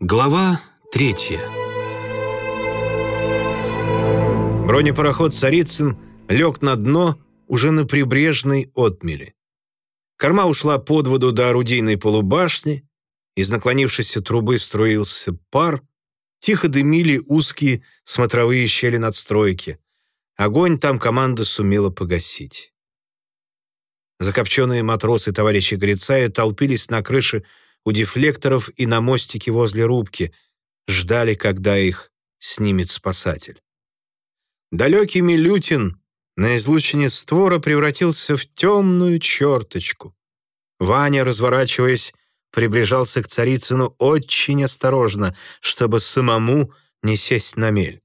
Глава третья Бронепароход «Царицын» лег на дно уже на прибрежной отмели. Корма ушла под воду до орудийной полубашни, из наклонившейся трубы струился пар, тихо дымили узкие смотровые щели надстройки. Огонь там команда сумела погасить. Закопченные матросы товарища Грицая толпились на крыше у дефлекторов и на мостике возле рубки, ждали, когда их снимет спасатель. Далекий Милютин на излучине створа превратился в темную черточку. Ваня, разворачиваясь, приближался к Царицыну очень осторожно, чтобы самому не сесть на мель.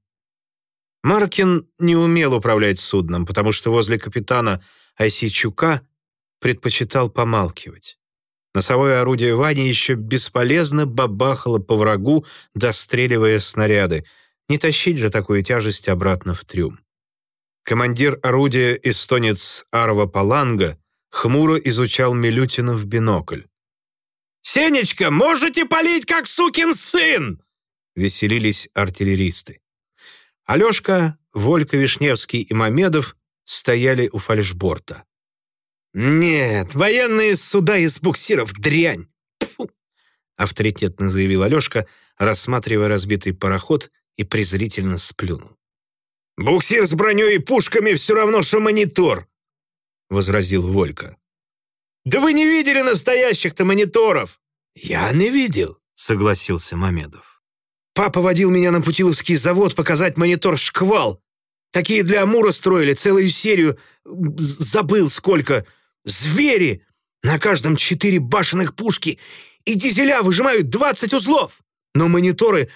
Маркин не умел управлять судном, потому что возле капитана Айсичука предпочитал помалкивать. Носовое орудие Вани еще бесполезно бабахало по врагу, достреливая снаряды. Не тащить же такую тяжесть обратно в трюм. Командир орудия эстонец Арва Паланга хмуро изучал Милютина в бинокль. «Сенечка, можете палить, как сукин сын!» веселились артиллеристы. Алешка, Волька Вишневский и Мамедов стояли у фальшборта. «Нет, военные суда из буксиров — дрянь!» Фу. авторитетно заявил Алешка, рассматривая разбитый пароход и презрительно сплюнул. «Буксир с броней и пушками все равно, что монитор!» — возразил Волька. «Да вы не видели настоящих-то мониторов!» «Я не видел», — согласился Мамедов. «Папа водил меня на Путиловский завод показать монитор «Шквал». Такие для Амура строили, целую серию. Забыл сколько. Звери! На каждом четыре башенных пушки, и дизеля выжимают 20 узлов. Но мониторы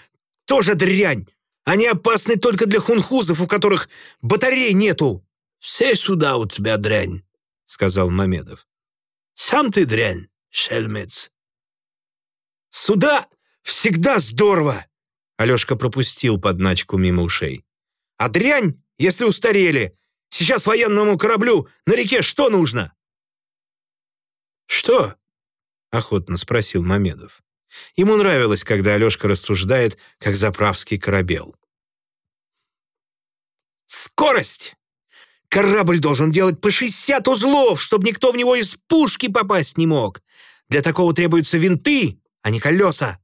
тоже дрянь. Они опасны только для хунхузов, у которых батарей нету. «Все сюда у тебя дрянь», — сказал Мамедов. «Сам ты дрянь, шельмец». «Сюда всегда здорово!» Алешка пропустил подначку мимо ушей. «А дрянь, если устарели. Сейчас военному кораблю на реке что нужно?» «Что?» — охотно спросил Мамедов. Ему нравилось, когда Алешка рассуждает, как заправский корабел. «Скорость! Корабль должен делать по 60 узлов, чтобы никто в него из пушки попасть не мог. Для такого требуются винты, а не колеса.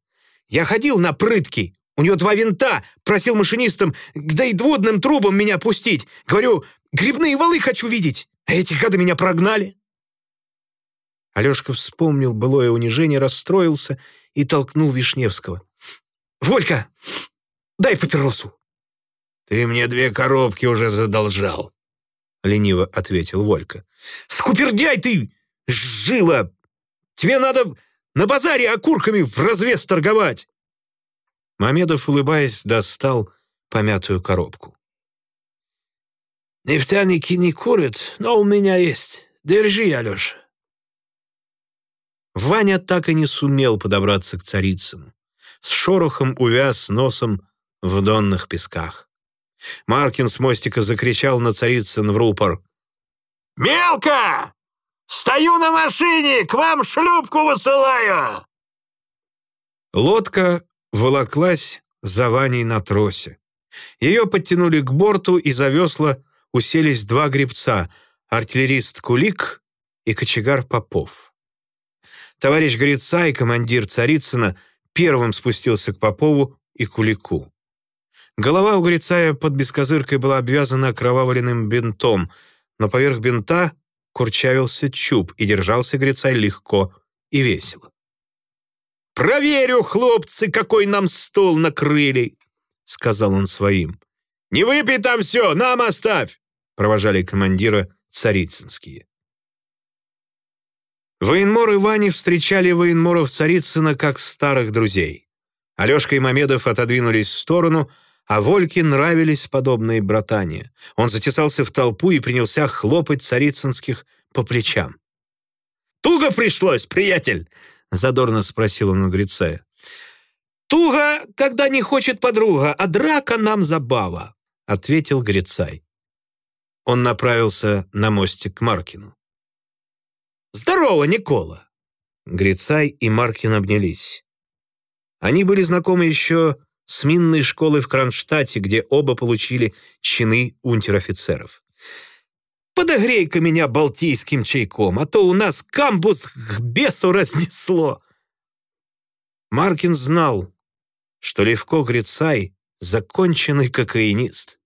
Я ходил на прытки. У нее два винта. Просил машинистам к доидводным трубам меня пустить. Говорю, грибные валы хочу видеть. А эти гады меня прогнали. Алешка вспомнил былое унижение, расстроился и толкнул Вишневского. «Волька, дай папиросу!» «Ты мне две коробки уже задолжал», — лениво ответил Волька. «Скупердяй ты, жила! Тебе надо на базаре окурками в развес торговать!» Мамедов, улыбаясь, достал помятую коробку. «Нефтяники не курят, но у меня есть. Держи, Алеша». Ваня так и не сумел подобраться к Царицыну. С шорохом увяз носом в донных песках. Маркин с мостика закричал на Царицын в рупор. «Мелко! Стою на машине! К вам шлюпку высылаю!» Лодка волоклась за Ваней на тросе. Ее подтянули к борту, и за весла уселись два гребца — артиллерист Кулик и кочегар Попов. Товарищ Грица и командир Царицына первым спустился к Попову и Кулику. Голова у Грицая под бескозыркой была обвязана окровавленным бинтом, но поверх бинта курчавился чуб, и держался Грицай легко и весело. «Проверю, хлопцы, какой нам стол накрыли!» — сказал он своим. «Не выпей там все, нам оставь!» — провожали командира царицынские. Военморы Вани встречали военморов Царицына как старых друзей. Алешка и Мамедов отодвинулись в сторону, а Вольке нравились подобные братания. Он затесался в толпу и принялся хлопать царицынских по плечам. «Туго пришлось, приятель?» — задорно спросил он у Грицая. «Туго, когда не хочет подруга, а драка нам забава», — ответил Грицай. Он направился на мостик к Маркину. «Здорово, Никола!» Грицай и Маркин обнялись. Они были знакомы еще с минной школой в Кронштадте, где оба получили чины унтер-офицеров. «Подогрей-ка меня балтийским чайком, а то у нас камбус к бесу разнесло!» Маркин знал, что Левко Грицай — законченный кокаинист.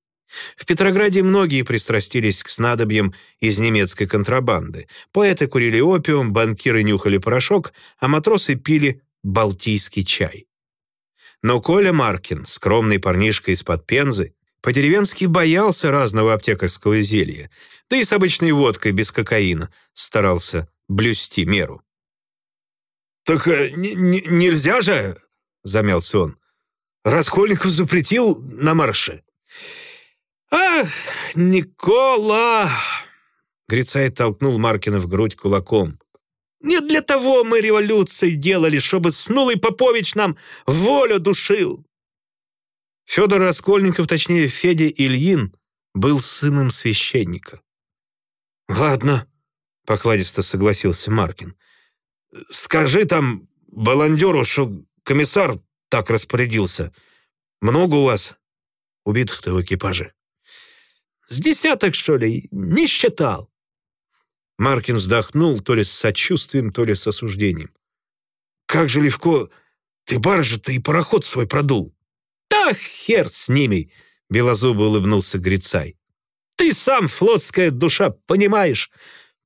В Петрограде многие пристрастились к снадобьям из немецкой контрабанды. Поэты курили опиум, банкиры нюхали порошок, а матросы пили балтийский чай. Но Коля Маркин, скромный парнишка из-под Пензы, по-деревенски боялся разного аптекарского зелья, да и с обычной водкой без кокаина старался блюсти меру. «Так э, нельзя же!» — замялся он. «Раскольников запретил на марше». «Ах, Никола!» Грицай толкнул Маркина в грудь кулаком. «Не для того мы революцию делали, чтобы снулый Попович нам волю душил!» Федор Раскольников, точнее Федя Ильин, был сыном священника. «Ладно», — покладисто согласился Маркин. «Скажи там баландеру, что комиссар так распорядился. Много у вас убитых-то в экипаже?» С десяток, что ли? Не считал». Маркин вздохнул то ли с сочувствием, то ли с осуждением. «Как же, Левко, ты баржа-то и пароход свой продул!» «Да хер с ними!» — белозубо улыбнулся Грицай. «Ты сам флотская душа, понимаешь?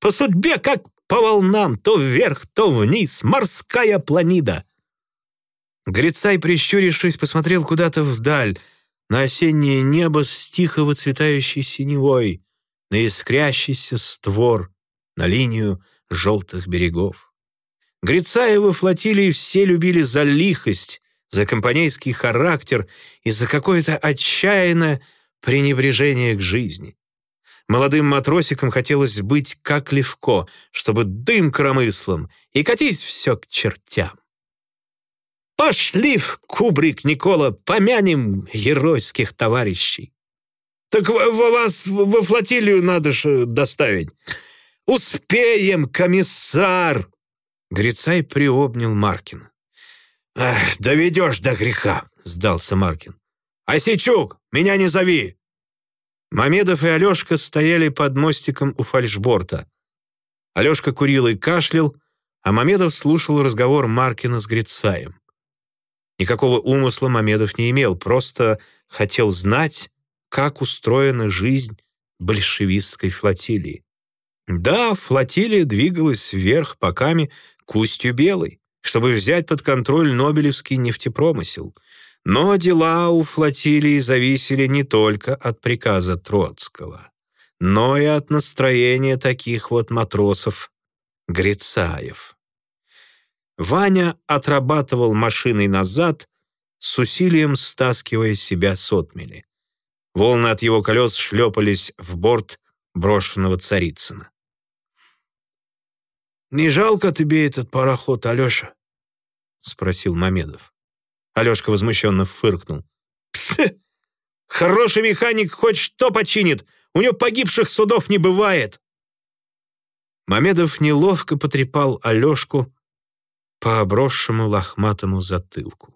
По судьбе, как по волнам, то вверх, то вниз, морская планида!» Грицай, прищурившись, посмотрел куда-то вдаль, на осеннее небо с тихо выцветающей синевой, на искрящийся створ, на линию желтых берегов. Грицаевы флотилии все любили за лихость, за компанейский характер и за какое-то отчаянное пренебрежение к жизни. Молодым матросикам хотелось быть как Левко, чтобы дым коромыслом и катись все к чертям. Пошли в кубрик, Никола, помянем геройских товарищей. Так вас во флотилию надо же доставить. Успеем, комиссар!» Грицай приобнял Маркина. «Доведешь до греха», — сдался Маркин. «Осичук, меня не зови!» Мамедов и Алешка стояли под мостиком у фальшборта. Алешка курил и кашлял, а Мамедов слушал разговор Маркина с Грицаем. Никакого умысла Мамедов не имел, просто хотел знать, как устроена жизнь большевистской флотилии. Да, флотилия двигалась вверх по Каме к Белой, чтобы взять под контроль Нобелевский нефтепромысел. Но дела у флотилии зависели не только от приказа Троцкого, но и от настроения таких вот матросов Грицаев. Ваня отрабатывал машиной назад, с усилием стаскивая себя с отмели. Волны от его колес шлепались в борт брошенного Царицына. «Не жалко тебе этот пароход, Алеша?» — спросил Мамедов. Алешка возмущенно фыркнул. Хороший механик хоть что починит, у него погибших судов не бывает!» Мамедов неловко потрепал Алешку, по обросшему лохматому затылку.